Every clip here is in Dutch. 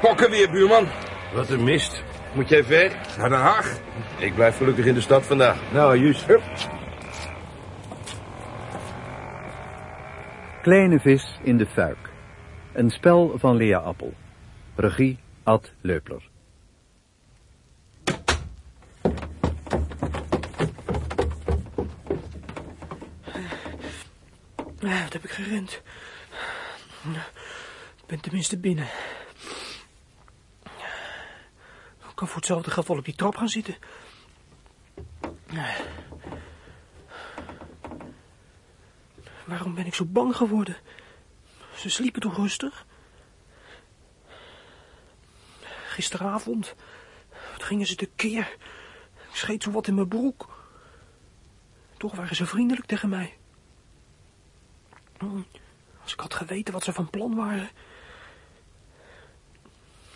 Pokken weer, buurman. Wat een mist. Moet jij ver? Naar Den Haag. Ik blijf gelukkig in de stad vandaag. Nou, Jus. Kleine vis in de fuik. Een spel van Lea Appel. Regie Ad Leupler. Ah, wat heb ik gerend? Ik ben tenminste binnen. Ik kan voor hetzelfde geld wel op die trap gaan zitten. Waarom ben ik zo bang geworden? Ze sliepen toch rustig? Gisteravond, wat gingen ze tekeer? Ik scheet zo wat in mijn broek. Toch waren ze vriendelijk tegen mij. Als ik had geweten wat ze van plan waren.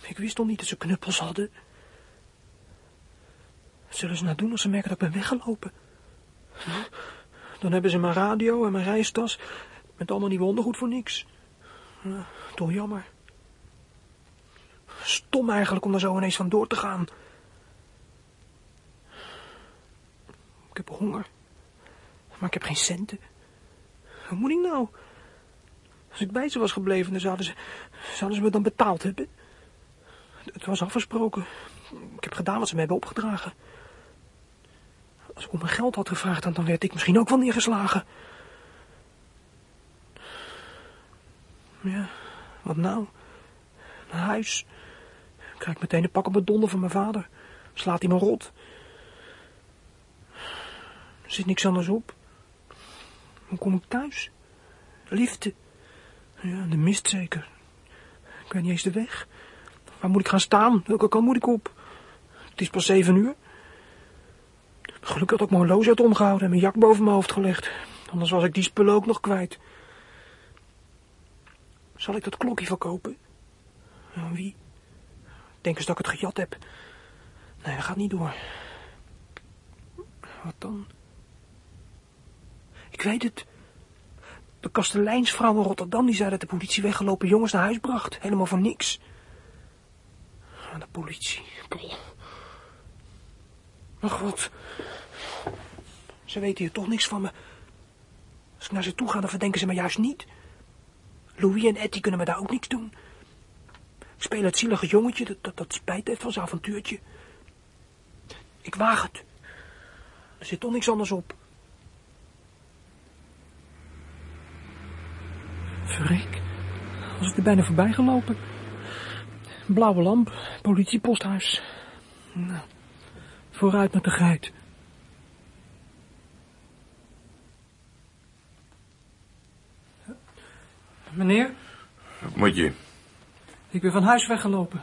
Ik wist nog niet dat ze knuppels hadden. Wat zullen ze nou doen als ze merken dat ik ben weggelopen? Dan hebben ze mijn radio en mijn reistas met allemaal nieuwe ondergoed voor niks. Toch jammer. Stom eigenlijk om daar zo ineens vandoor te gaan. Ik heb honger. Maar ik heb geen centen. Wat moet ik nou? Als ik bij ze was gebleven, dan zouden ze, zouden ze me dan betaald hebben. Het was afgesproken. Ik heb gedaan wat ze me hebben opgedragen. Als ik om mijn geld had gevraagd, dan, werd ik misschien ook wel neergeslagen. Ja, wat nou? Naar huis. Ik krijg meteen een pak op mijn donder van mijn vader. Slaat hij me rot. Er zit niks anders op. Hoe kom ik thuis? Liefde. Ja, de mist zeker. Ik weet niet eens de weg. Waar moet ik gaan staan? Welke kant moet ik op? Het is pas zeven uur. Gelukkig had ik mijn horloge uit omgehouden en mijn jak boven mijn hoofd gelegd. Anders was ik die spullen ook nog kwijt. Zal ik dat klokje verkopen? Ja, wie? Denken ze dat ik het gejat heb? Nee, dat gaat niet door. Wat dan? Ik weet het. De kasteleinsvrouw in Rotterdam die zei dat de politie weggelopen jongens naar huis bracht. Helemaal voor niks. De politie. Boah. Ach wat. Ze weten hier toch niks van me. Als ik naar ze toe ga, dan verdenken ze me juist niet. Louis en Etty kunnen me daar ook niks doen. Ik speel het zielige jongetje dat, dat, dat spijt heeft van zijn avontuurtje. Ik waag het. Er zit toch niks anders op. Verrek. Was ik er bijna voorbij gelopen. Blauwe lamp, politieposthuis. Nou, vooruit met de geit. Meneer, Wat moet je? ik ben van huis weggelopen.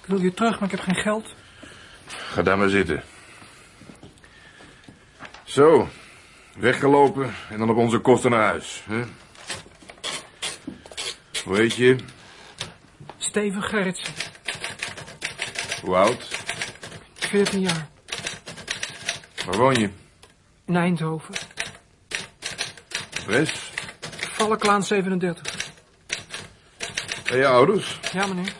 Ik wil hier terug, maar ik heb geen geld. Ga daar maar zitten. Zo, weggelopen en dan op onze kosten naar huis. Hè? Hoe heet je? Steven Gerritsen, Hoe oud? 14 jaar, Waar woon je? in Eindhoven. Adres? Valklaan 37. En je ouders? Ja, meneer.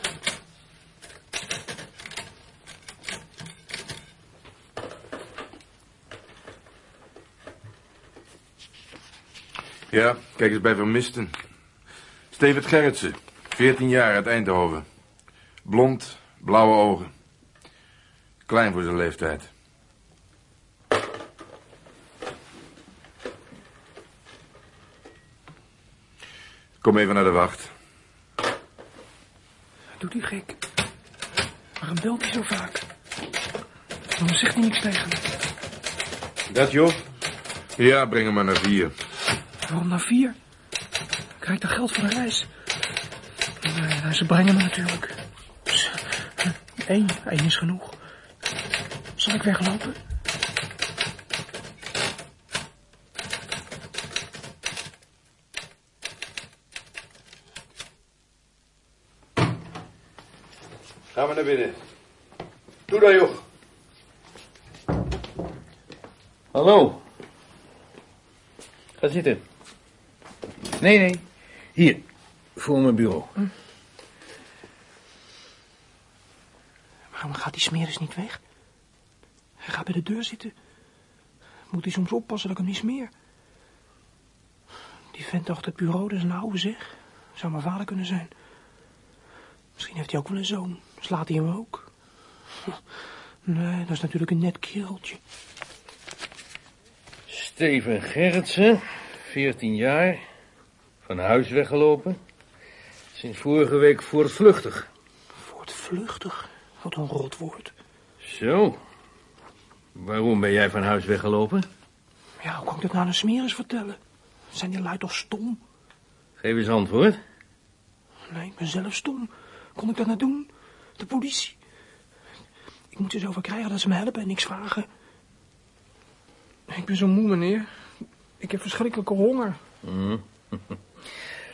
Ja, kijk eens bij Vermisten. Steven Gerritsen, 14 jaar uit Eindhoven. Blond, blauwe ogen. Klein voor zijn leeftijd. Kom even naar de wacht. Doet hij gek? Waarom belt hij zo vaak? Waarom zegt hij niks tegen me? Dat joh? Ja, breng hem maar naar vier. Waarom naar vier? Krijg ik dan geld voor de reis? Nee, ze brengen me natuurlijk. Eén, één is genoeg. Zal ik weglopen? Ga maar naar binnen. Doe dat, joh. Hallo. Ga zitten. Nee, nee. Hier, voor mijn bureau. Waarom gaat die smeris niet weg? Hij gaat bij de deur zitten. Moet hij soms oppassen dat ik hem niet smeer. Die vent achter het bureau, dat is een oude zeg. Zou mijn vader kunnen zijn. Misschien heeft hij ook wel een zoon. Slaat hij hem ook? Nee, dat is natuurlijk een net kereltje. Steven Gerritsen, 14 jaar, van huis weggelopen. Sinds vorige week voortvluchtig. Voortvluchtig. Wat een rot woord. Zo. Waarom ben jij van huis weggelopen? Ja, hoe kan ik dat nou aan een smeris vertellen? Zijn die lui toch stom? Geef eens antwoord. Nee, ik ben zelf stom. Kon ik dat nou doen? De politie. Ik moet er zoveel krijgen dat ze me helpen en niks vragen. Ik ben zo moe, meneer. Ik heb verschrikkelijke honger.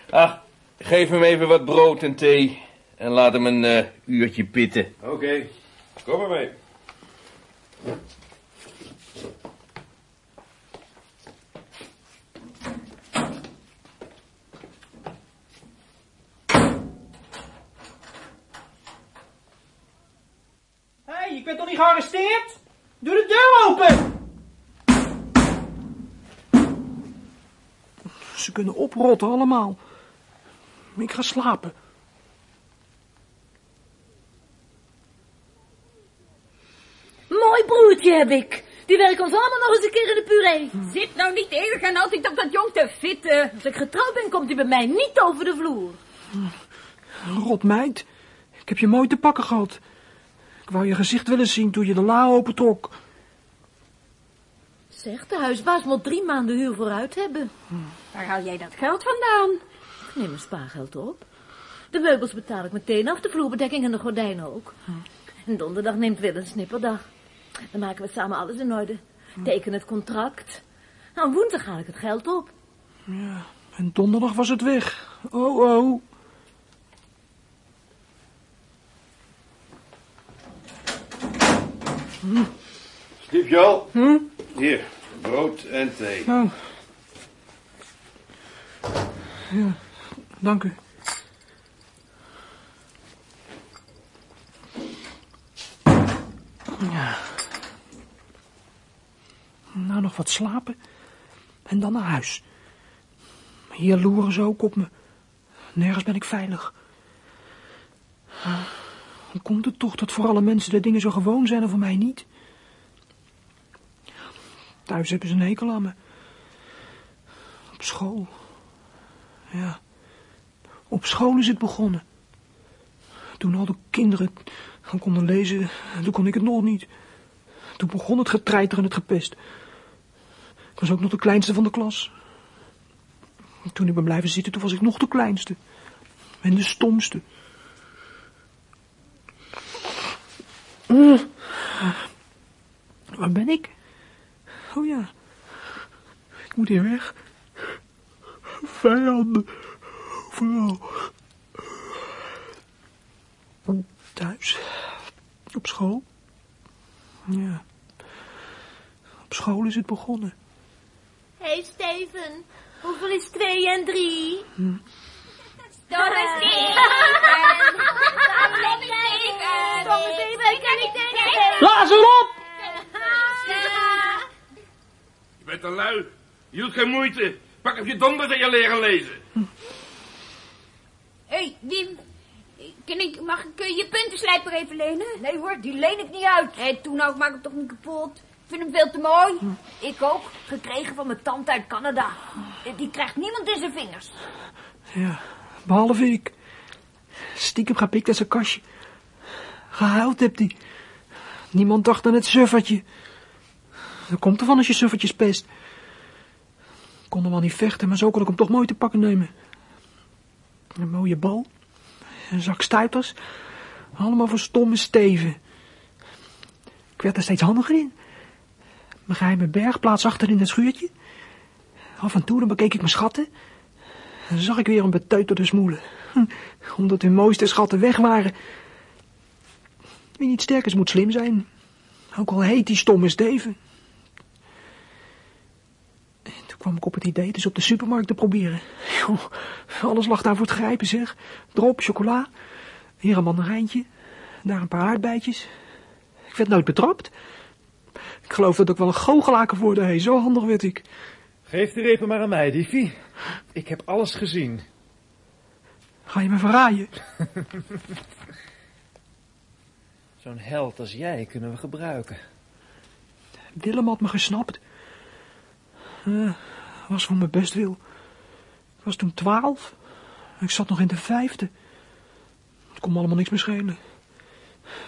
Ach, geef hem even wat brood en thee. En laat hem een eh, uurtje pitten. Oké, kom maar mee. Ben toch niet gearresteerd? Doe de deur open! Ze kunnen oprotten allemaal. Ik ga slapen. Mooi broertje heb ik. Die werkt ons allemaal nog eens een keer in de puree. Zit nou niet eeuwig en altijd op dat jong te fitten. Als ik getrouwd ben, komt hij bij mij niet over de vloer. Rot meid. Ik heb je mooi te pakken gehad. Ik wou je gezicht willen zien toen je de la opentrok. Zeg, de huisbaas moet drie maanden huur vooruit hebben. Waar haal jij dat geld vandaan? Ik neem mijn spaargeld op. De meubels betaal ik meteen af, de vloerbedekking en de gordijnen ook. En donderdag neemt Wil een snipperdag. Dan maken we samen alles in orde. Teken het contract. Nou, woensdag haal ik het geld op. Ja, en donderdag was het weg. Oh, oh. Stiepjol. Hier, brood en thee. Nou. Ja, dank u. Ja. Nou, nog wat slapen. En dan naar huis. Hier loeren ze ook op me. Nergens ben ik veilig. Hoe komt het toch dat voor alle mensen de dingen zo gewoon zijn en voor mij niet? Thuis hebben ze een hekel aan me. Op school. Ja. Op school is het begonnen. Toen al de kinderen gaan konden lezen, toen kon ik het nog niet. Toen begon het getreiter en het gepest. Ik was ook nog de kleinste van de klas. Toen ik ben blijven zitten, toen was ik nog de kleinste. En de stomste. Mm. Waar ben ik? Oh ja. Ik moet hier weg. Vijanden. Overal. Thuis. Op school. Ja. Op school is het begonnen. Hé, hey Steven. Hoeveel is twee en drie? Steven, kan ik tegen? Blaas erop! Je bent te lui. Je doet geen moeite. Pak op je donders en je leren lezen. Hé, hey, Wim. Kan ik, mag ik eh, je puntenslijper even lenen? Nee hoor, die leen ik niet uit. Hé, hey, toen ook, maak hem toch niet kapot. Ik vind hem veel te mooi. Ik ook. Gekregen van mijn tante uit Canada. Die krijgt niemand in zijn vingers. Ja, behalve ik. Stiekem gepikt uit zijn kastje. Gehuild hebt hij. Niemand dacht aan het suffertje. Dat komt ervan als je suffertjes pest. Kon hem wel niet vechten, maar zo kon ik hem toch mooi te pakken nemen. Een mooie bal. Een zak stuiters. Allemaal voor stomme steven. Ik werd er steeds handiger in. Mijn geheime bergplaats achter in het schuurtje. Af en toe dan bekeek ik mijn schatten. Zag ik weer een beteuterde smoelen. Hm, Omdat hun mooiste schatten weg waren. Wie niet sterk is, moet slim zijn. Ook al heet die stomme Steven. En toen kwam ik op het idee het eens op de supermarkt te proberen. Alles lag daar voor het grijpen, zeg. Drop, chocola. Hier een mandarijntje. Daar een paar aardbeidjes. Ik werd nooit betrapt. Ik geloof dat ik wel een goochelaar kan worden, hé. Zo handig werd ik. Geef de repen maar aan mij, Diffie. Ik heb alles gezien. Ga je me verraaien? Zo'n held als jij kunnen we gebruiken. Willem had me gesnapt. Eh, was voor mijn best wil. Ik was toen twaalf. Ik zat nog in de vijfde. Het kon me allemaal niks meer schelen.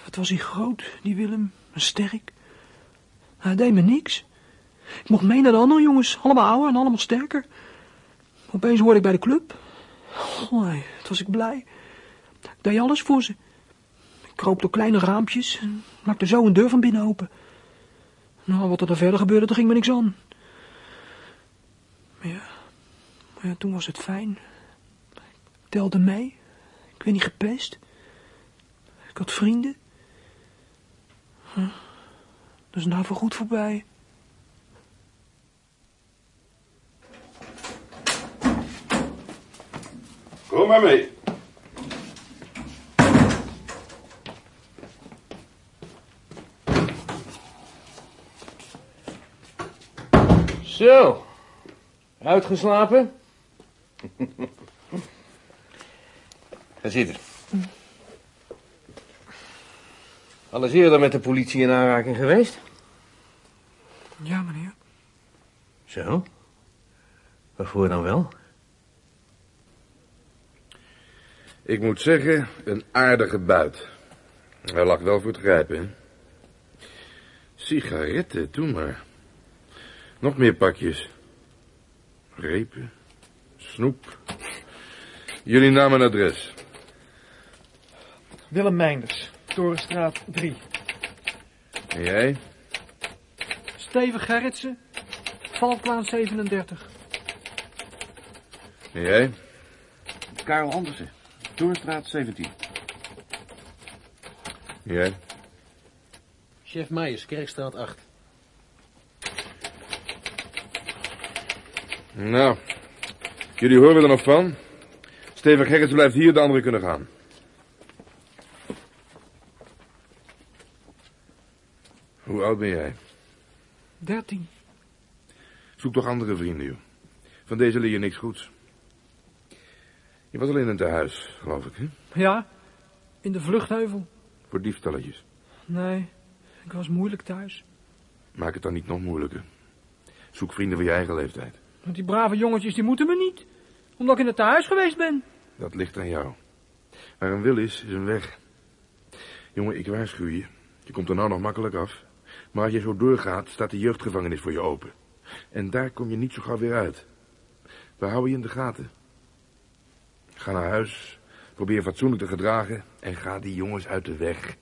Wat was hij groot, die Willem. En sterk. Hij deed me niks. Ik mocht mee naar de andere jongens. Allemaal ouder en allemaal sterker. Opeens hoorde ik bij de club. Oh, was ik blij. Ik deed alles voor ze. Ik kroop door kleine raampjes en maakte zo een deur van binnen open. Nou, wat er dan verder gebeurde, daar ging me niks aan. Maar ja, maar ja, toen was het fijn. Ik telde mee. Ik werd niet gepest. Ik had vrienden. Huh. Dat is nou voor goed voorbij. Kom maar mee. Zo. Uitgeslapen? Ga zitten. Al eens eerder met de politie in aanraking geweest? Ja, meneer. Zo. Waarvoor dan wel? Ik moet zeggen, een aardige buit. Hij lag wel voor het grijpen, hè? Sigaretten, doe maar. Nog meer pakjes. Repen. Snoep. Jullie naam en adres. Willem Meinders, Torenstraat 3. En jij? Steven Gerritsen, Valklaan 37. En jij? Karel Andersen, Torenstraat 17. En jij? Chef Meijers, Kerkstraat 8. Nou, jullie horen er nog van. Steven Gerrits blijft hier, de anderen kunnen gaan. Hoe oud ben jij? 13. Zoek toch andere vrienden, joh. Van deze leer je niks goeds. Je was al in een tehuis, geloof ik, hè? Ja, in de vluchtheuvel. Voor diefstalletjes. Nee, ik was moeilijk thuis. Maak het dan niet nog moeilijker. Zoek vrienden van je eigen leeftijd. Want die brave jongetjes, die moeten me niet. Omdat ik in het tehuis geweest ben. Dat ligt aan jou. Waar een wil is, is een weg. Jongen, ik waarschuw je. Je komt er nou nog makkelijk af. Maar als je zo doorgaat, staat de jeugdgevangenis voor je open. En daar kom je niet zo gauw weer uit. We houden je in de gaten. Ga naar huis, probeer fatsoenlijk te gedragen en ga die jongens uit de weg.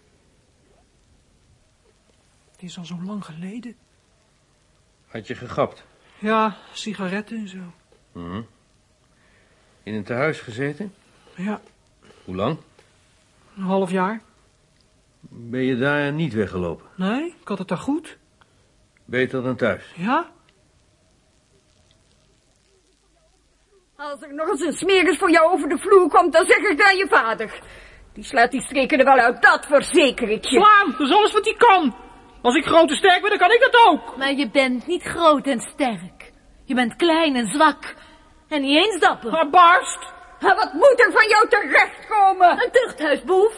Het is al zo lang geleden. Had je gegapt? Ja, sigaretten en zo. Mhm. In een tehuis gezeten? Ja, Hoe lang? een half jaar. Ben je daar niet weggelopen? Nee, ik had het daar goed. Beter dan thuis. Ja? Als er nog eens een smeris voor jou over de vloer komt, dan zeg ik aan je vader. Die slaat die streken er wel uit, dat verzeker ik je. Slaan, dat is alles wat hij kan. Als ik groot en sterk ben, dan kan ik dat ook. Maar je bent niet groot en sterk. Je bent klein en zwak. En niet eens dapper. Maar barst. En wat moet er van jou terechtkomen? Een tuchthuisboef.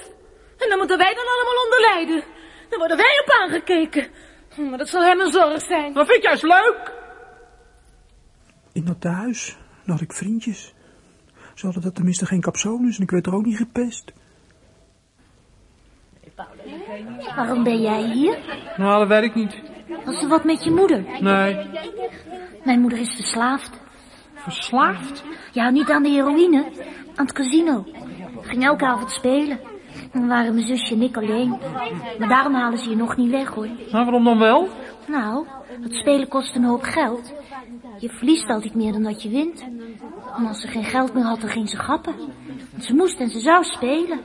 En dan moeten wij dan allemaal onder lijden. Dan worden wij op aangekeken. Maar dat zal hem een zorg zijn. Dat vind ik juist leuk. In dat thuis had ik vriendjes. Ze hadden dat tenminste geen capsules en ik werd er ook niet gepest. Waarom ben jij hier? Nou, dat weet ik niet. Was er wat met je moeder? Nee. Mijn moeder is verslaafd. Verslaafd? Ja, niet aan de heroïne. Aan het casino. Ging elke avond spelen. Dan waren mijn zusje en ik alleen. Maar daarom halen ze je nog niet weg, hoor. Nou, waarom dan wel? Nou, het spelen kost een hoop geld. Je verliest altijd meer dan dat je wint. En als ze geen geld meer had, dan ging ze grappen. Want ze moest en ze zou spelen.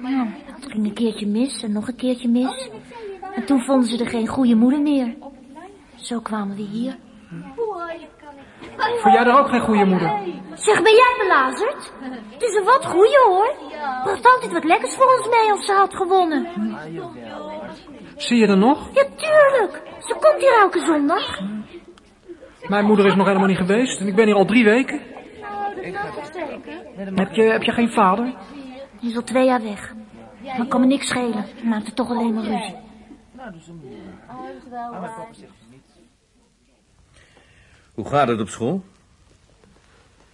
Nou, het ging een keertje mis en nog een keertje mis. En toen vonden ze er geen goede moeder meer. Zo kwamen we hier. Vond jij er ook geen goede moeder? Zeg, ben jij belazerd? Het is een wat goeie hoor. Bracht altijd wat lekkers voor ons mee als ze had gewonnen. Zie je er nog? Ja, tuurlijk. Ze komt hier elke zondag. Mijn moeder is nog helemaal niet geweest en ik ben hier al drie weken. Heb je, heb je geen vader? Die is al twee jaar weg. Maar kan me niks schelen. Hij maakt er toch alleen maar ruzie. Hoe gaat het op school?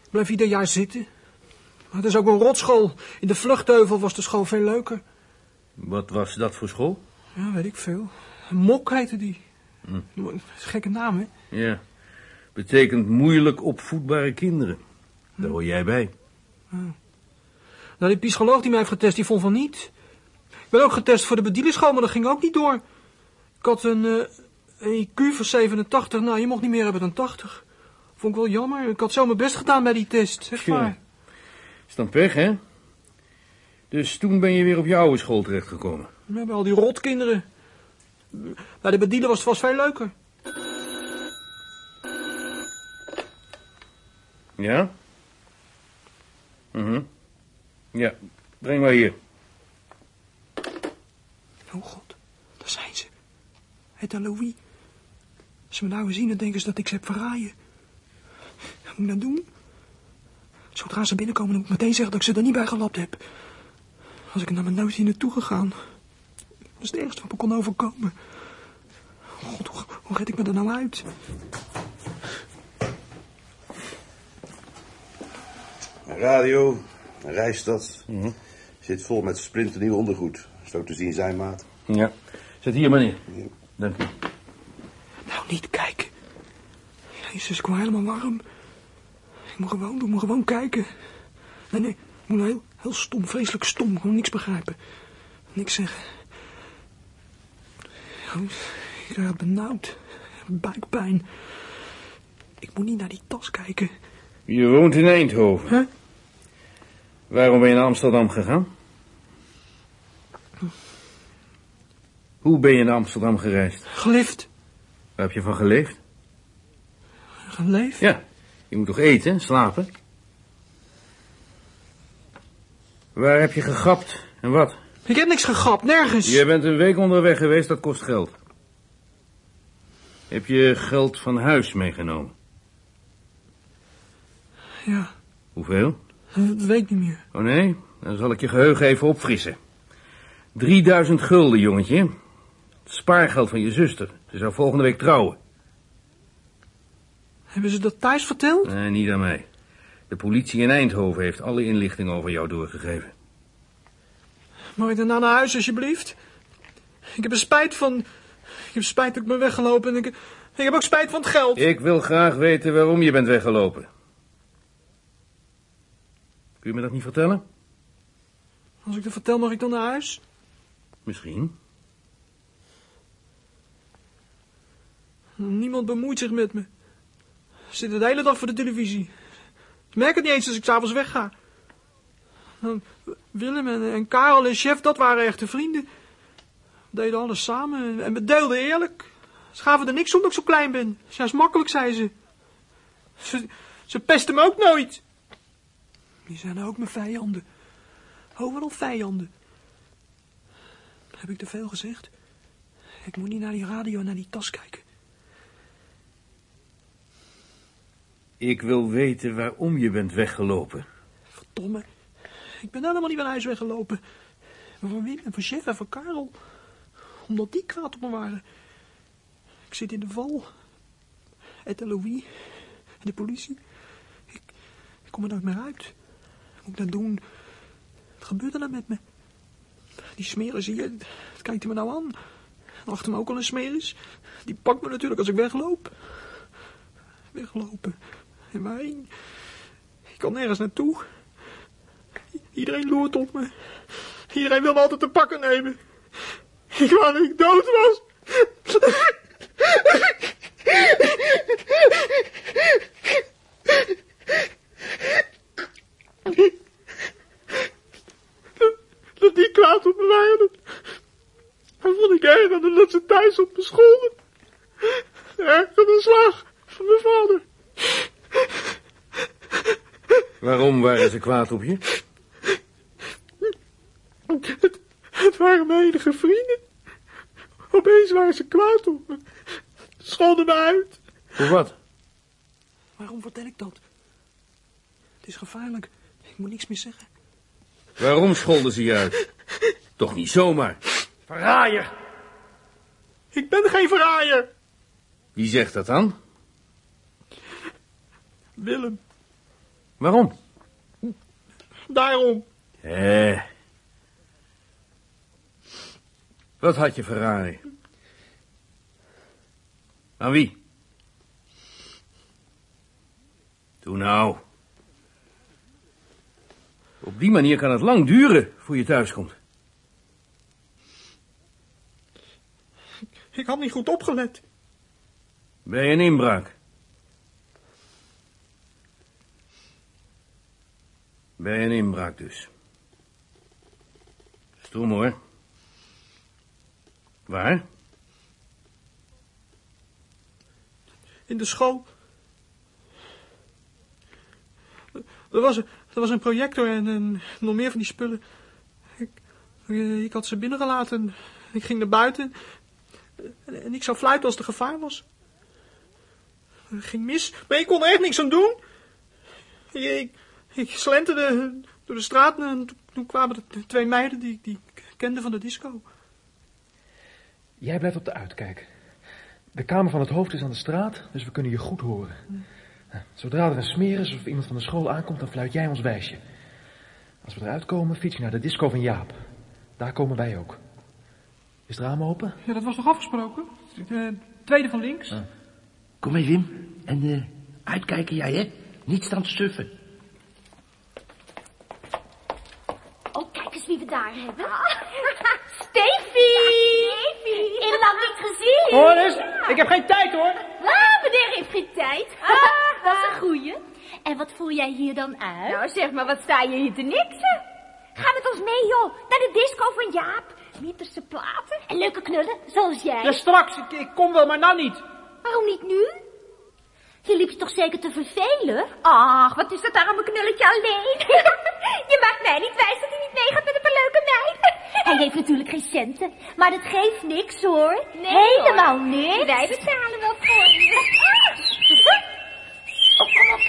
Ik blijf ieder jaar zitten. Maar het is ook een rotschool. In de vluchtheuvel was de school veel leuker. Wat was dat voor school? Ja, weet ik veel. Mok heette die. Hm. Gekke naam, hè? Ja. Betekent moeilijk opvoedbare kinderen. Daar hoor jij bij. Nou, die psycholoog die mij heeft getest, die vond van niet. Ik ben ook getest voor de bedienerschool, maar dat ging ook niet door. Ik had een, eh, een IQ van 87. Nou, je mocht niet meer hebben dan 80. Vond ik wel jammer. Ik had zo mijn best gedaan bij die test, zeg maar. Is dan pech, hè? Dus toen ben je weer op je oude school terechtgekomen. We hebben al die rotkinderen. Bij de bediener was het vast veel leuker. Ja? Mhm. Ja, breng maar hier. Oh god, daar zijn ze. Het Louis. Als ze me nou zien, dan denken ze dat ik ze heb verraaien. Wat moet ik nou doen? Zodra ze binnenkomen, dan moet ik meteen zeggen dat ik ze er niet bij gelapt heb. Als ik naar mijn neus hier naartoe gegaan. Dat is het ergste wat me kon overkomen. God, hoe, hoe red ik me er nou uit? Een radio, een rijstad. Zit vol met splinternieuw ondergoed. Zo te zien zijn maat. Ja. Zet hier maar neer. Dank u. Nou, niet kijken. Jezus, ik word helemaal warm. Ik moet gewoon doen, ik moet gewoon kijken. Nee, nee, ik moet nou heel, heel stom, vreselijk stom. Gewoon niks begrijpen. Niks zeggen. Ik het benauwd. Buikpijn. Ik moet niet naar die tas kijken. Je woont in Eindhoven. Huh? Waarom ben je naar Amsterdam gegaan? Hoe ben je naar Amsterdam gereisd? Gelift. Waar heb je van geleefd? Geleefd? Ja, je moet toch eten, slapen? Waar heb je gegapt en wat? Ik heb niks gegapt, nergens. Je bent een week onderweg geweest, dat kost geld. Heb je geld van huis meegenomen? Ja, Hoeveel? dat weet ik niet meer. Oh nee, dan zal ik je geheugen even opfrissen. 3000 gulden, jongetje. Het spaargeld van je zuster. Ze zou volgende week trouwen. Hebben ze dat thuis verteld? Nee, niet aan mij. De politie in Eindhoven heeft alle inlichtingen over jou doorgegeven. Mag ik daarna naar huis, alsjeblieft? Ik heb er spijt van... Ik heb spijt dat ik ben weggelopen en ik, ik heb ook spijt van het geld. Ik wil graag weten waarom je bent weggelopen. Kun je me dat niet vertellen? Als ik dat vertel, mag ik dan naar huis? Misschien. Niemand bemoeit zich met me. Zitten de hele dag voor de televisie. Ik merk het niet eens als ik s'avonds wegga. Dan Willem en, en Karel en Chef, dat waren echte vrienden. We deden alles samen en we deelden eerlijk. Ze gaven er niks om dat ik zo klein ben. Juist makkelijk, zei ze. Ze, ze pesten me ook nooit. Die zijn ook mijn vijanden. Overal vijanden. Heb ik te veel gezegd? Ik moet niet naar die radio en naar die tas kijken. Ik wil weten waarom je bent weggelopen. Verdomme. Ik ben helemaal niet van huis weggelopen. Van Wim en van Chef en van Karel. Omdat die kwaad op me waren. Ik zit in de val. En Louis. En de politie. Ik, ik kom er nooit meer uit. Wat moet ik dan doen? Wat gebeurt er nou met me? Die smeris hier, wat kijkt hij me nou aan? Achter me ook al een smeris. Die pakt me natuurlijk als ik wegloop. Weglopen. En waarheen? Ik kan nergens naartoe. Iedereen loert op me. Iedereen wil me altijd te pakken nemen. Ik wou dat ik dood was. Dat, die kwaad op me waren, dat, vond ik erger dat ze thuis op me scholden. Erger een slag van mijn vader. Waarom waren ze kwaad op je? Het, het waren mijn enige vrienden. Opeens waren ze kwaad op me. Scholden me uit. Voor wat? Waarom vertel ik dat? Het is gevaarlijk. Ik moet niks meer zeggen. Waarom scholden ze je uit? Toch niet zomaar. Verraaier. Ik ben geen verraaier. Wie zegt dat dan? Willem. Waarom? Daarom. Eh. Wat had je Ferrari? Aan wie? Doe nou. Op die manier kan het lang duren voor je thuiskomt. Ik had niet goed opgelet. Ben je een inbraak? Ben je een inbraak dus? Stom hoor. Waar? In de school. Er was, er was een projector en, nog meer van die spullen. Ik, eh, ik had ze binnengelaten. Ik ging naar buiten. En, ik zou fluiten als er gevaar was. Het ging mis, maar ik kon er echt niks aan doen. Ik, ik, slenterde door de straat en toen, kwamen er twee meiden die, die ik kende van de disco. Jij blijft op de uitkijk. De kamer van het hoofd is aan de straat, dus we kunnen je goed horen. Zodra er een smeer is of iemand van de school aankomt, dan fluit jij ons wijsje. Als we eruit komen, fiets je naar de disco van Jaap. Daar komen wij ook. Is het raam open? Ja, dat was toch afgesproken? De tweede van links. Kom mee, Wim. En eh, uitkijken jij, hè? Niet staan te suffen. Oh, kijk eens wie we daar hebben. Stefie! In lang niet gezien. Hoor eens, ik heb geen tijd hoor. Ah, meneer heeft geen tijd. Ah, dat is een goeie. En wat voer jij hier dan uit? Nou, zeg maar, wat sta je hier te niksen? Ga met ons mee, joh. Naar de disco van Jaap. Winterse platen. En leuke knullen, zoals jij. Ja, straks. Ik, ik kom wel, maar nou niet. Waarom niet nu? Je liep je toch zeker te vervelen? Ach, wat is dat arme knulletje alleen? je maakt mij niet wijs dat hij niet meegaat met een paar leuke meiden. Hij heeft natuurlijk geen centen, maar dat geeft niks hoor. Nee, Helemaal hoor. niks. Wij betalen wel voor je. Oh, kom op.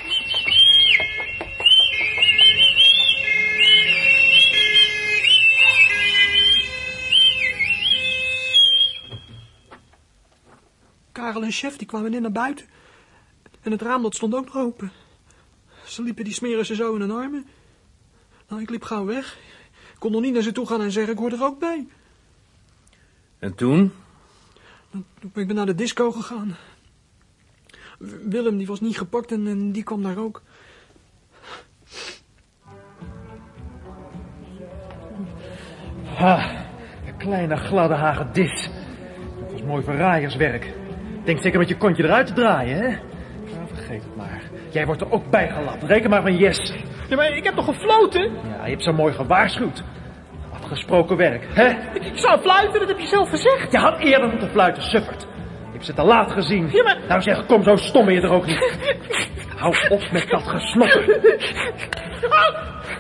Karel en chef die kwamen net naar buiten. En het raam dat stond ook nog open. Ze liepen die smeren ze zo in hun armen. Nou, ik liep gauw weg. Ik kon nog niet naar ze toe gaan en zeggen, ik hoor er ook bij. En toen? Toen ben ik naar de disco gegaan. Willem, die was niet gepakt en, en die kwam daar ook. Ha, een kleine gladde hagedis. Dat was mooi verraaierswerk. Denk zeker met je kontje eruit te draaien, hè? Nou, vergeet het maar. Jij wordt er ook bij gelapt. Reken maar van yes. Ja, maar ik heb toch gefloten? Ja, je hebt zo mooi gewaarschuwd. Afgesproken werk, hè? Ik, ik zou fluiten, dat heb je zelf gezegd. Je had eerder moeten fluiten, suffert. Je hebt ze te laat gezien. Ja, maar- Nou zeg, kom, zo stom ben je er ook niet. Hou op met dat gesnoppen.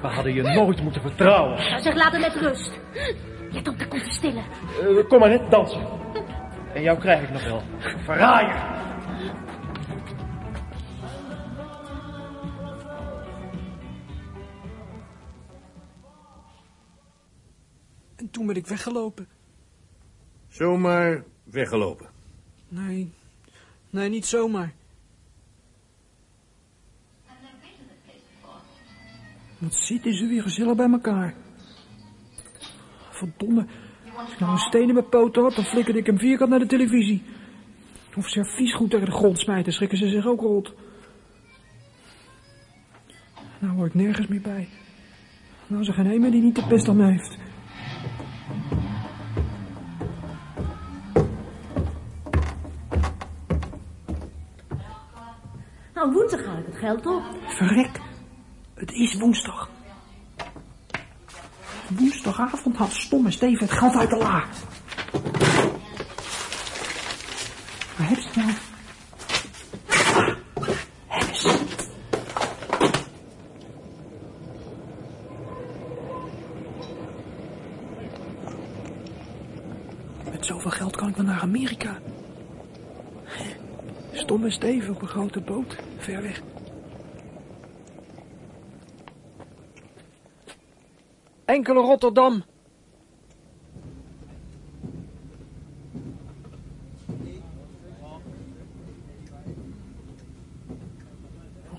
We hadden je nooit moeten vertrouwen. Nou zeg, laat hem met rust. Op, daar komt de stille. Eh, kom maar net dansen. En jou krijg ik nog wel. Verraaier. Toen ben ik weggelopen. Zomaar weggelopen. Nee, nee, niet zomaar. Wat zitten ze weer gezellig bij elkaar. Verdomme. Als ik nou een steen in mijn poten had, dan flikkerde ik hem vierkant naar de televisie. Of serviesgoed tegen de grond smijten, schrikken ze zich ook rot. Nou hoor ik nergens meer bij. Nou is er geen een meer die niet de pest aan me heeft. Nou, woensdag haal ik het geld op. Verrek, het is woensdag. Woensdagavond had stomme Steven het geld uit de la. Waar hebben ze het nou? Met zoveel geld kan ik dan naar Amerika? Stom en Steven op een grote boot, ver weg. Enkele Rotterdam.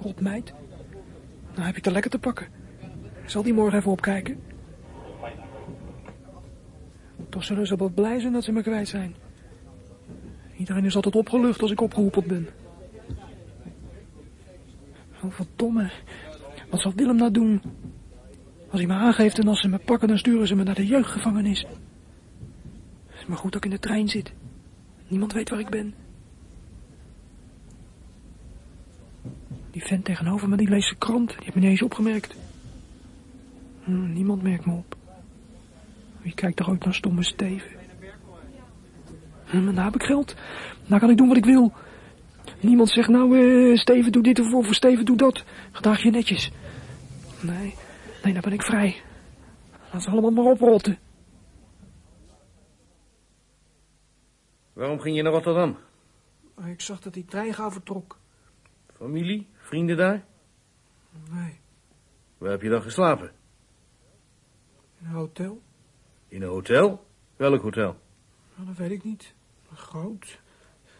Rotmeid. Nou heb ik er lekker te pakken. Zal die morgen even opkijken? Toch zullen ze wat blij zijn dat ze me kwijt zijn. Iedereen is altijd opgelucht als ik opgeroepen ben. Oh, verdomme. Wat zal Willem nou doen? Als hij me aangeeft en als ze me pakken, dan sturen ze me naar de jeugdgevangenis. Het is maar goed dat ik in de trein zit. Niemand weet waar ik ben. Die vent tegenover me, die leest de krant. Die heeft me niet eens opgemerkt. Hm, niemand merkt me op. Wie kijkt er ooit naar stomme Steven? Hm, nou heb ik geld. Nou kan ik doen wat ik wil. Niemand zegt nou, eh, Steven doe dit of, of Steven doe dat. Gedraag je netjes. Nee, nee, dan ben ik vrij. Laat ze allemaal maar oprotten. Waarom ging je naar Rotterdam? Ik zag dat die trein gauw vertrok. Familie? Vrienden daar? Nee, Waar heb je dan geslapen? in een hotel? In een hotel? Welk hotel? Nou, dat weet ik niet. Groot.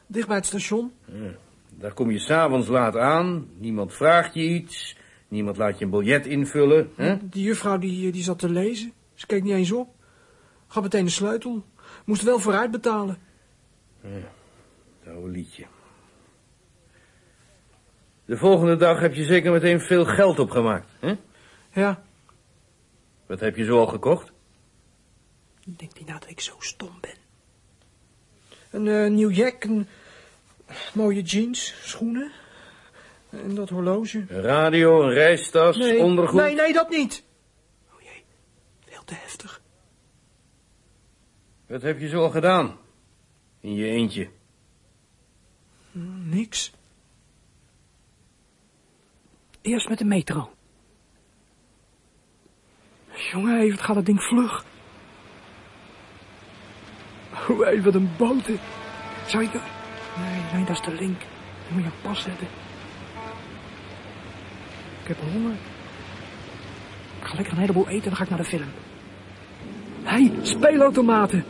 Dicht bij het station. Ja, daar kom je s'avonds laat aan, niemand vraagt je iets, niemand laat je een biljet invullen. Hè? Die juffrouw die, die zat te lezen. Ze keek niet eens op. Gaf meteen de sleutel. Moest wel vooruit betalen. Ja, het oude liedje. De volgende dag heb je zeker meteen veel geld opgemaakt, hè? Ja. Wat heb je zo al gekocht? Denkt hij nou dat ik zo stom ben? Een eh, nieuw jack, een mooie jeans, schoenen. En dat horloge. Een radio, een reistas, Nee, ondergoed. nee, nee, dat niet. Oh jee, veel te heftig. Wat heb je zo al gedaan? In je eentje. Hm, niks. Eerst met de metro. Jongen, wat gaat dat ding vlug. Hé, wat een boten. Zou ik... Nee, nee, dat is de link. Dan moet je een pas hebben. Ik heb honger. Ik ga lekker een heleboel eten en dan ga ik naar de film. Hé, hey, speelautomaten.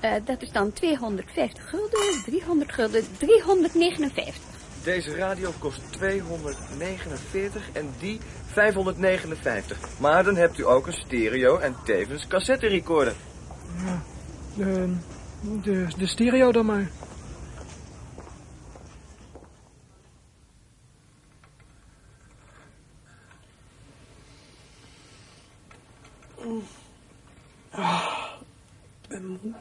Eh, dat is dan 250 gulden, 300 gulden, 359. Deze radio kost 249 en die 559. Maar dan hebt u ook een stereo en tevens cassette recorder. Ja, de, de, de stereo dan maar. Ah, ik ben moe.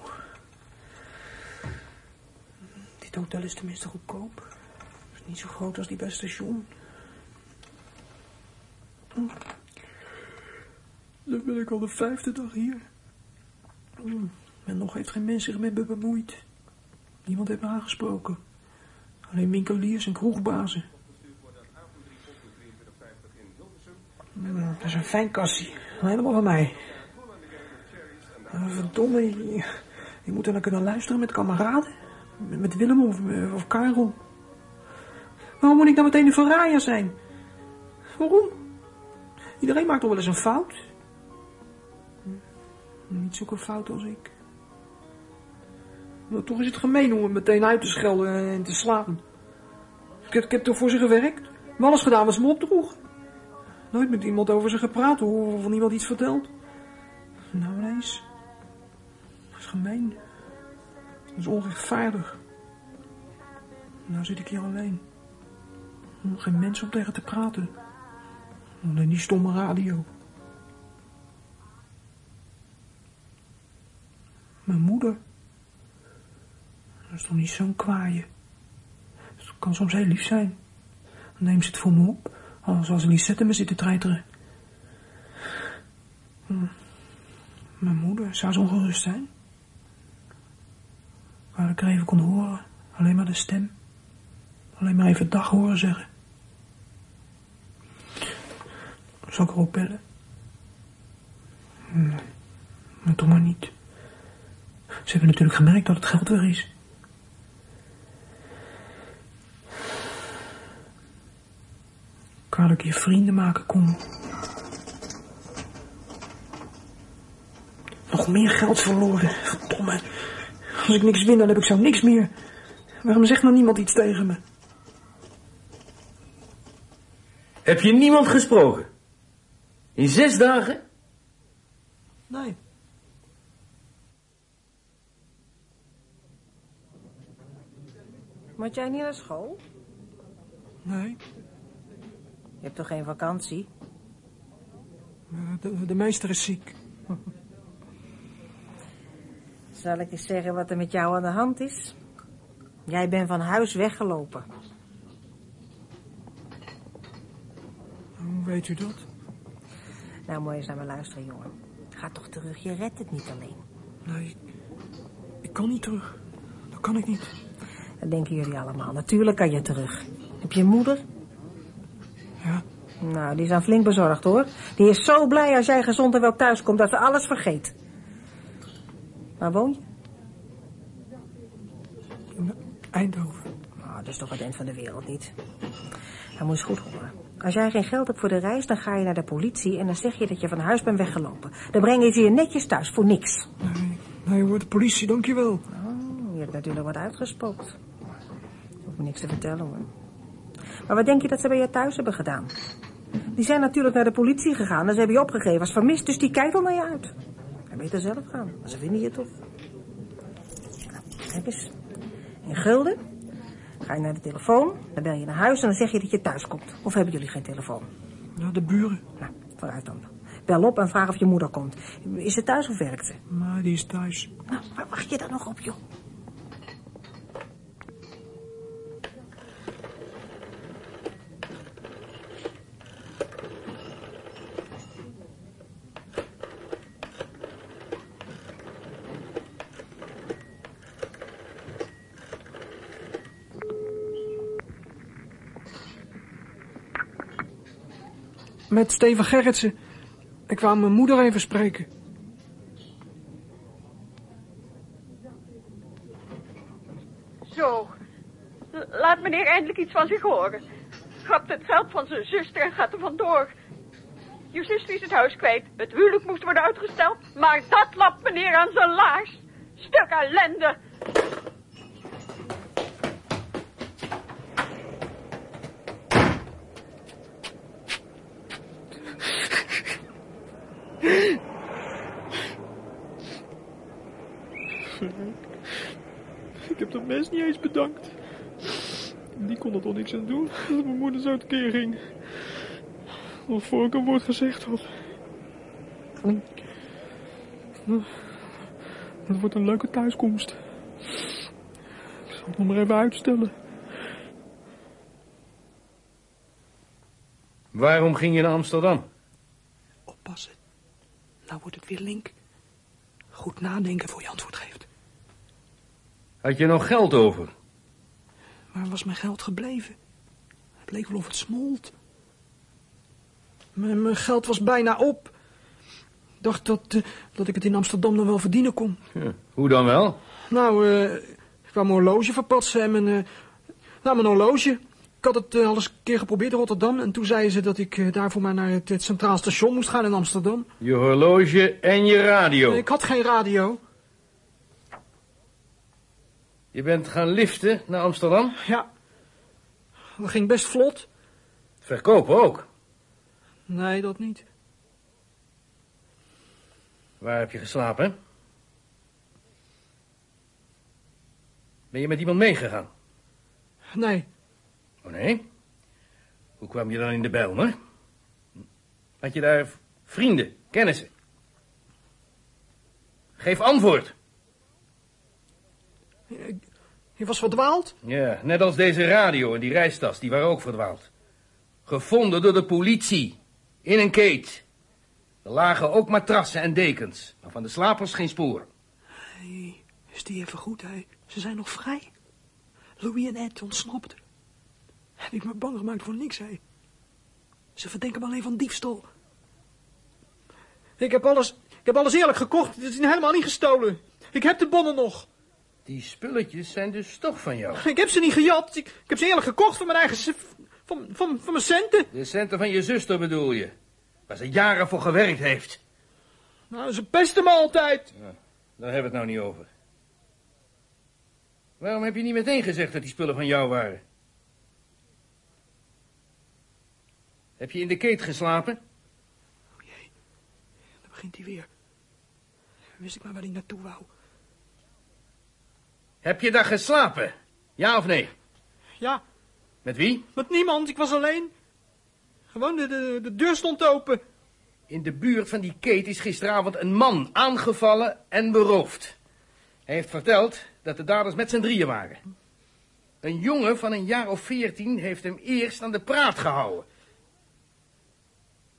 Dit hotel is tenminste goedkoop. Niet zo groot als die bij station. Hm. Dan ben ik al de vijfde dag hier. Hm, En nog heeft geen mens zich met me bemoeid. Niemand heeft me aangesproken. Alleen winkeliers en kroegbazen. Hm, Dat is een fijn kassie. Helemaal van mij. Ah, Verdomme, je, moet er naar kunnen luisteren met kameraden. Met, Willem of, of Karel. Waarom moet ik dan meteen de verraaier zijn? Waarom? Iedereen maakt toch wel eens een fout? Niet zulke fout als ik. Maar toch is het gemeen om hem meteen uit te schelden en te slaan. Ik heb, toch voor ze gewerkt? Maar alles gedaan ze me opdroeg. Nooit met iemand over ze gepraat of van iemand iets verteld. Nou ineens. Dat is gemeen. Dat is onrechtvaardig. Nou zit ik hier alleen. Geen mens om tegen te praten. Alleen die stomme radio. Mijn moeder. Dat is toch niet zo'n kwaaie. Ze kan soms heel lief zijn. Dan neemt ze het voor me op. Als als Lisette me zit te treiteren. Hm. Mijn moeder zou zo ongerust zijn. Waar ik er even kon horen. Alleen maar de stem. Alleen maar even dag horen zeggen. Zal ik erop bellen? Nee, maar toch maar niet. Ze hebben natuurlijk gemerkt dat het geld weg is. Kan ik je vrienden maken, kom. Nog meer geld verloren, verdomme. Als ik niks win, dan heb ik zo niks meer. Waarom zegt nou niemand iets tegen me? Heb je niemand gesproken? In zes dagen? Nee. Moet jij niet naar school? Nee. Je hebt toch geen vakantie? Eh, De, de meester is ziek. Zal ik eens zeggen wat er met jou aan de hand is? Jij bent van huis weggelopen. Hoe weet u dat? Nou, je eens naar me luisteren, jongen. Ga toch terug, je redt het niet alleen. Nee, ik, kan niet terug. Dat kan ik niet. Dat denken jullie allemaal. Natuurlijk kan je terug. Heb je een moeder? Ja. Nou, die is aan flink bezorgd, hoor. Die is zo blij als jij gezond en wel thuis komt dat ze alles vergeet. Waar woon je? Eindhoven. Nou, dat is toch het eind van de wereld niet. Dan moet je eens goed horen. Als jij geen geld hebt voor de reis, dan ga je naar de politie... en dan zeg je dat je van huis bent weggelopen. Dan brengen ze je netjes thuis, voor niks. Nee, nee hoor, de politie, dankjewel. Oh, je hebt natuurlijk wat uitgespookt. Ik hoef me niks te vertellen, hoor. Maar wat denk je dat ze bij je thuis hebben gedaan? Die zijn natuurlijk naar de politie gegaan en ze hebben je opgegeven als vermist, dus die kijken al naar je uit. En beter zelf gaan, maar ze vinden je toch. Nou, kijk eens. In gulden ga je naar de telefoon, dan bel je naar huis en dan zeg je dat je thuis komt. Of hebben jullie geen telefoon? Ja, de buren. Nou, vooruit dan. Bel op en vraag of je moeder komt. Is ze thuis of werkt ze? Maar die is thuis. Nou, waar wacht je dan nog op, joh? Met Steven Gerritsen. Ik wou mijn moeder even spreken. Zo. Laat meneer eindelijk iets van zich horen. Grapt het geld van zijn zuster en gaat er vandoor. Zuster is het huis kwijt. Het huwelijk moest worden uitgesteld. Maar dat lapt meneer aan zijn laars. Stuk ellende. Ik heb dat mes niet eens bedankt. Die kon er toch niks aan doen dat mijn moeder zo uit keer ging. Nog voor ik een woord gezegd had. Het wordt een leuke thuiskomst. Ik zal het nog maar even uitstellen. Waarom ging je naar Amsterdam? Oppassen. Nou wordt het weer link. Goed nadenken voor je antwoord geeft. Had je nog geld over? Waar was mijn geld gebleven? Het leek wel of het smolt. Mijn, mijn geld was bijna op. Ik dacht dat, eh, dat ik het in Amsterdam nog wel verdienen kon. Ja, hoe dan wel? Nou, eh, ik wou mijn horloge verpatsen en mijn... eh, nou, mijn horloge. Ik had het al eens een keer geprobeerd in Rotterdam. En toen zeiden ze dat ik daarvoor maar naar het, het Centraal Station moest gaan in Amsterdam. Je horloge en je radio. Ik had geen radio. Je bent gaan liften naar Amsterdam? Ja. Dat ging best vlot. Verkopen ook. Nee, dat niet. Waar heb je geslapen? Ben je met iemand meegegaan? Nee. Oh nee? Hoe kwam je dan in de Bijlmer? Had je daar vrienden, kennissen? Geef antwoord. Je was verdwaald? Ja, net als deze radio en die reistas, die waren ook verdwaald. Gevonden door de politie. In een keet. Er lagen ook matrassen en dekens, maar van de slapers geen spoor. Hey, is die even goed, hè? Ze zijn nog vrij. Louis en Ed ontsnapten. Heb ik me bang gemaakt voor niks, hè? Ze verdenken me alleen van diefstal. Ik heb alles, ik heb alles eerlijk gekocht. Het is helemaal niet gestolen. Ik heb de bonnen nog. Die spulletjes zijn dus toch van jou. Ik heb ze niet gejat. Ik, ik heb ze eerlijk gekocht van mijn eigen... Van, van, van mijn centen. De centen van je zuster bedoel je. Waar ze jaren voor gewerkt heeft. Nou, ze pesten me altijd. Daar hebben we het nou niet over. Waarom heb je niet meteen gezegd dat die spullen van jou waren? Heb je in de keet geslapen? Dan begint hij weer. Wist ik maar waar hij naartoe wou. Heb je daar geslapen? Ja of nee? Ja, Met wie? met niemand. Ik was alleen. Gewoon, de, de, de deur stond open. In de buurt van die keet is gisteravond een man aangevallen en beroofd. Hij heeft verteld dat de daders met z'n drieën waren. Een jongen van een jaar of veertien heeft hem eerst aan de praat gehouden.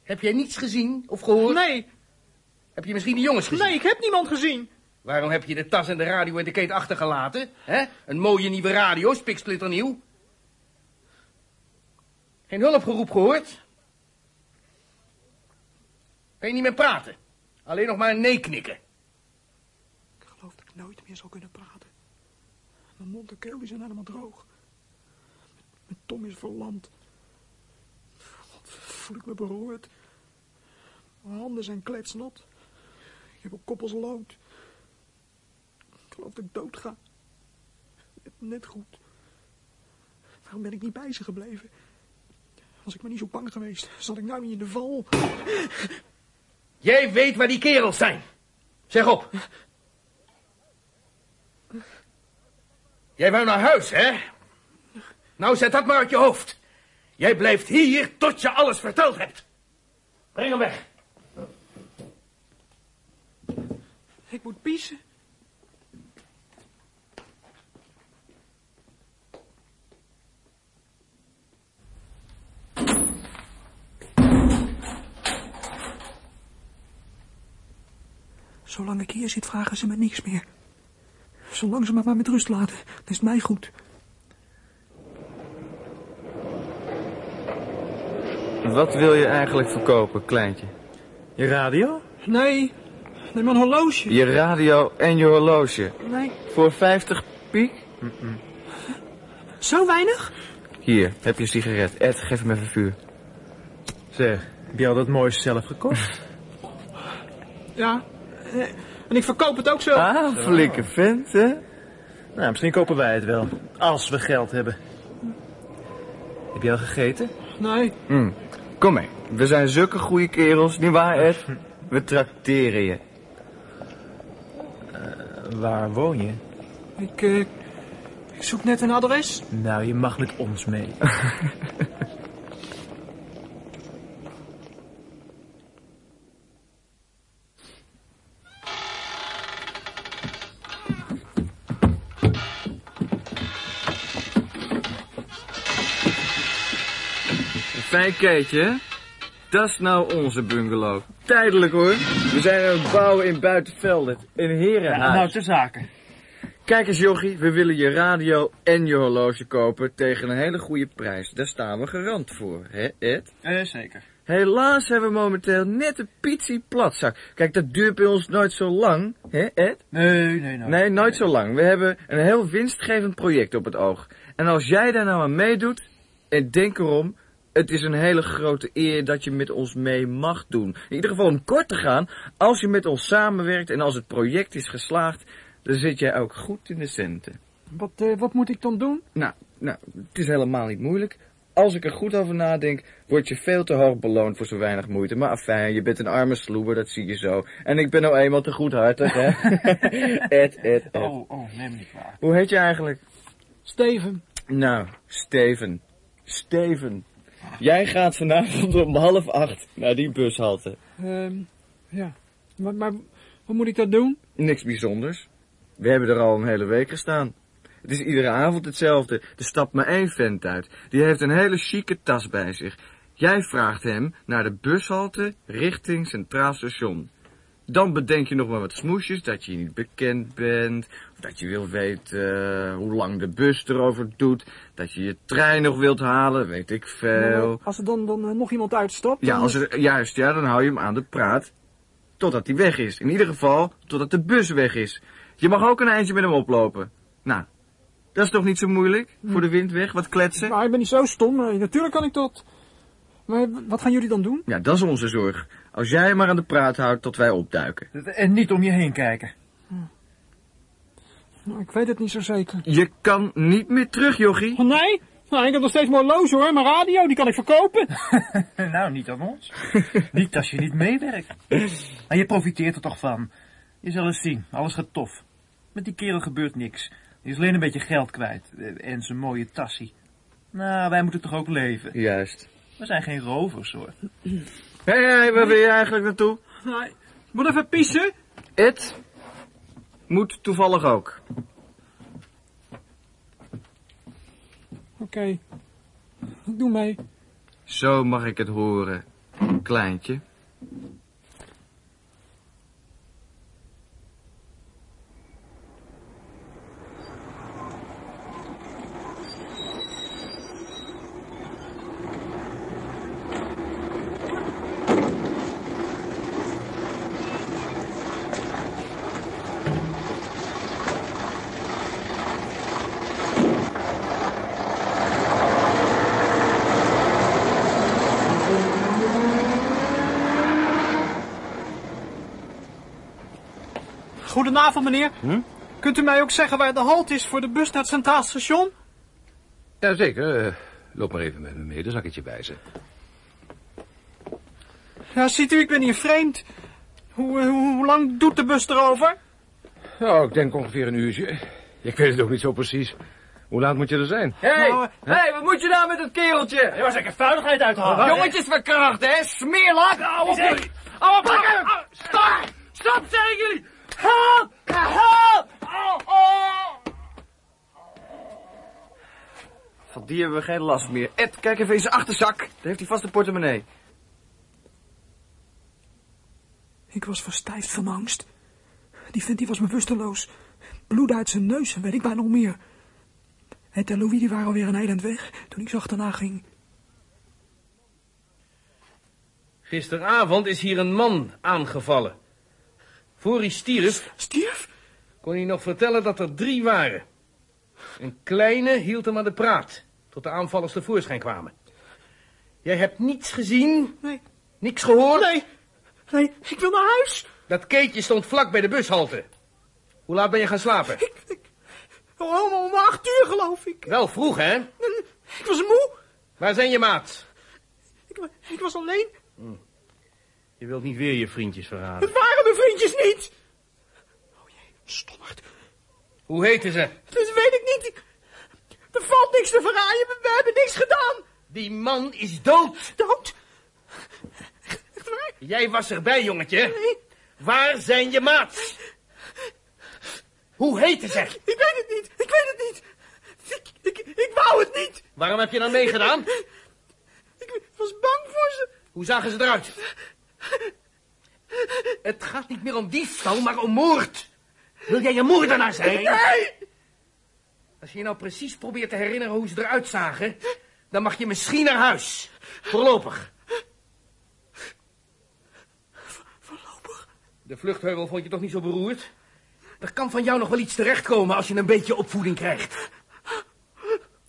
Heb jij niets gezien of gehoord? Nee. Heb je misschien die jongens gezien? Nee, ik heb niemand gezien. Waarom heb je de tas en de radio in de keet achtergelaten? hè? Een mooie nieuwe radio, spiksplinternieuw. Geen hulpgeroep gehoord? Kan je niet meer praten? Alleen nog maar nee knikken. Ik geloof dat ik nooit meer zal kunnen praten. Mijn mond en keel zijn helemaal droog. Mijn tong is verlamd. Voel ik me beroerd. Mijn handen zijn kletsnat. Ik heb een kop als lood. Ik geloof dat ik dood ga. Net, goed. Waarom ben ik niet bij ze gebleven? Was ik maar niet zo bang geweest, zat ik nou niet in de val. Jij weet waar die kerels zijn. Zeg op. Jij wou naar huis, hè? Nou, zet dat maar uit je hoofd. Jij blijft hier tot je alles verteld hebt. Breng hem weg. Ik moet piezen. Zolang ik hier zit, vragen ze me niks meer. Zolang ze me maar met rust laten, dan is het mij goed. Wat wil je eigenlijk verkopen, kleintje? Je radio? Nee, nee, maar een horloge. Je radio en je horloge. Nee. Voor 50 piek? Zo weinig? Hier, heb je een sigaret. Ed, geef hem even vuur. Zeg, heb je al dat mooiste zelf gekocht? Ja. Eh, En ik verkoop het ook zo. Ah, flinke vent, hè? Nou, misschien kopen wij het wel. Als we geld hebben. Heb je al gegeten? Nee. Hm. Kom mee. We zijn zulke goede kerels, nietwaar, Ed? We trakteren je. waar woon je? Ik, eh, ik zoek net een adres. Nou, je mag met ons mee. Fijn keetje? Dat is nou onze bungalow. Tijdelijk, hoor. We zijn aan het bouwen in Buitenvelden. Een herenhuis. nou, ter zake. Kijk eens, jochie. We willen je radio en je horloge kopen tegen een hele goede prijs. Daar staan we garant voor, hè, Ed? Eh, zeker. Helaas hebben we momenteel net een pitsie platzak. Kijk, dat duurt bij ons nooit zo lang, hè, Ed? Nee, nee, nou. Nee, nooit zo lang. We hebben een heel winstgevend project op het oog. En als jij daar nou aan meedoet, en denk erom, het is een hele grote eer dat je met ons mee mag doen. In ieder geval om kort te gaan, als je met ons samenwerkt en als het project is geslaagd, dan zit jij ook goed in de centen. Wat, eh, wat moet ik dan doen? Nou, nou, het is helemaal niet moeilijk. Als ik er goed over nadenk, word je veel te hoog beloond voor zo weinig moeite. Maar afijn, je bent een arme sloeber, dat zie je zo. En ik ben nou eenmaal te goedhartig, hè? Ed, Ed, Ed. Oh, oh, neem me niet kwalijk. Hoe heet je eigenlijk? Steven. Nou, Steven. Steven. Jij gaat vanavond om half acht naar die bushalte. Ehm, ja. Maar, maar wat moet ik dat doen? Niks bijzonders. We hebben er al een hele week gestaan. Het is iedere avond hetzelfde. Er stapt maar één vent uit. Die heeft een hele chique tas bij zich. Jij vraagt hem naar de bushalte richting Centraal Station. Dan bedenk je nog maar wat smoesjes, dat je niet bekend bent, of dat je wil weten eh, hoe lang de bus erover doet, dat je je trein nog wilt halen, weet ik veel. Als er dan, dan eh, nog iemand uitstapt... Ja, als er, juist, ja, dan hou je hem aan de praat. Totdat hij weg is. In ieder geval, totdat de bus weg is. Je mag ook een eindje met hem oplopen. Nou, dat is toch niet zo moeilijk? Voor de wind weg, wat kletsen? Maar ik ben niet zo stom. Natuurlijk kan ik dat. Maar wat gaan jullie dan doen? Ja, dat is onze zorg. Als jij maar aan de praat houdt tot wij opduiken. En niet om je heen kijken. Nou, ik weet het niet zo zeker. Je kan niet meer terug, jochie. Oh, nee? Nou, ik heb nog steeds mooi loos hoor. Mijn radio, die kan ik verkopen. nou, niet aan ons. niet als je niet meewerkt. En je profiteert er toch van. Je zal eens zien, alles gaat tof. Met die kerel gebeurt niks. Die is alleen een beetje geld kwijt. En zijn mooie tassie. Nou, wij moeten toch ook leven. Juist. We zijn geen rovers, hoor. Hé, hey, hey, waar wil je eigenlijk naartoe? Nee, moet even pissen. Het moet toevallig ook. Oké. Ik doe mee. Zo mag ik het horen, kleintje. Goedenavond, meneer. Kunt u mij ook zeggen waar de halt is voor de bus naar het Centraal Station? Jazeker. eh, loop maar even met me mee, dan zal ik het je wijzen. Ja, ziet u, ik ben hier vreemd. Hoe, eh, hoe, hoe lang doet de bus erover? Nou, ik denk ongeveer een uurtje. Ik weet het ook niet zo precies. Hoe laat moet je er zijn? Hé, hey, Nou, hey, wat moet je nou met dat kereltje? Je was zeker vuiligheid uithalen. Jongetjes verkracht, hè? Smeerlak! Hou op! Op! Stop! Stop, zeggen jullie! Help! Help! Oh, oh. Van die hebben we geen last meer. Ed, kijk even in zijn achterzak. Daar heeft hij vast een portemonnee. Ik was verstijfd van angst. Die vent die was bewusteloos. Bloed uit zijn neus en weet ik bijna nog meer. Het en Louis die waren alweer een eiland weg toen ik zo achterna ging. Gisteravond is hier een man aangevallen. Voor hij stierf... Stierf? Kon hij nog vertellen dat er drie waren. Een kleine hield hem aan de praat, tot de aanvallers tevoorschijn kwamen. Jij hebt niets gezien? Nee. Niks gehoord? Nee. Nee, ik wil naar huis. Dat keetje stond vlak bij de bushalte. Hoe laat ben je gaan slapen? Oh, om, om acht uur geloof ik. Wel vroeg, hè? Ik was moe. Waar zijn je maat? Ik, wa- ik was alleen. Je wilt niet weer je vriendjes verraden. Het waren mijn vriendjes niet. Oh jee, stommerd. Hoe heten ze? Dat weet ik niet. Ik- Er valt niks te verraaien. We, we hebben niks gedaan. Die man is dood. Dood? Jij was erbij, jongetje. Waar zijn je maats? Hoe heten ze? Ik weet het niet. Ik weet het niet. Ik, ik, ik wou het niet. Waarom heb je dan meegedaan? Ik was bang voor ze. Hoe zagen ze eruit? Het gaat niet meer om diefstal, maar om moord. Wil jij een moordenaar zijn? Nee. Als je je nou precies probeert te herinneren hoe ze eruit zagen... dan mag je misschien naar huis. Voorlopig. Voorlopig? De vluchtheuvel vond je toch niet zo beroerd? Er kan van jou nog wel iets terechtkomen als je een beetje opvoeding krijgt.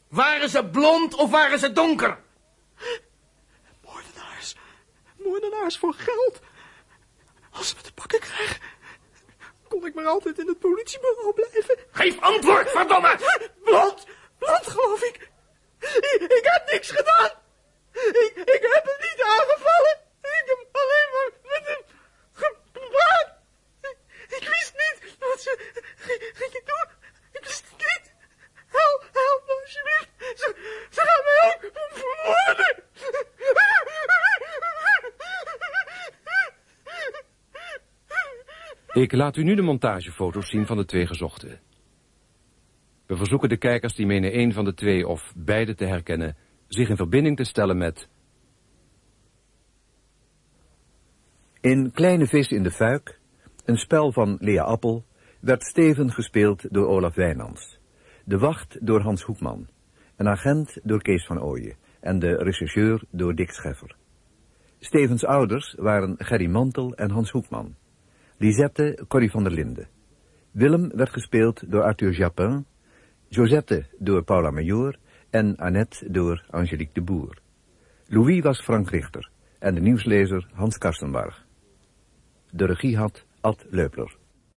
Waren ze blond of waren ze donker? Moordenaars. Moordenaars voor geld. Als ze me te pakken krijgen, kon ik maar altijd in het politiebureau blijven. Geef antwoord, verdomme! Blond, blond geloof ik. Ik, ik heb niks gedaan. Ik, ik heb hem niet aangevallen. Ik heb alleen maar met hem gepraat. Ik, ik wist niet wat ze gingen doen. Ik wist het niet. Help, help me alsjeblieft. Ze, ze gaan mij ook vermoorden. Ik laat u nu de montagefoto's zien van de twee gezochten. We verzoeken de kijkers die menen één van de twee of beide te herkennen... zich in verbinding te stellen met... In Kleine Vis in de Fuik, een spel van Lea Appel, werd Steven gespeeld door Olaf Wijnands. De wacht door Hans Hoekman. Een agent door Kees van Ooyen. En de rechercheur door Dick Scheffer. Stevens ouders waren Gerry Mantel en Hans Hoekman. Lisette Corrie van der Linden. Willem werd gespeeld door Arthur Japin, Josette door Paula Major en Annette door Angelique de Boer. Louis was Frank Richter en de nieuwslezer Hans Karstenbarg. De regie had Ad Leupler.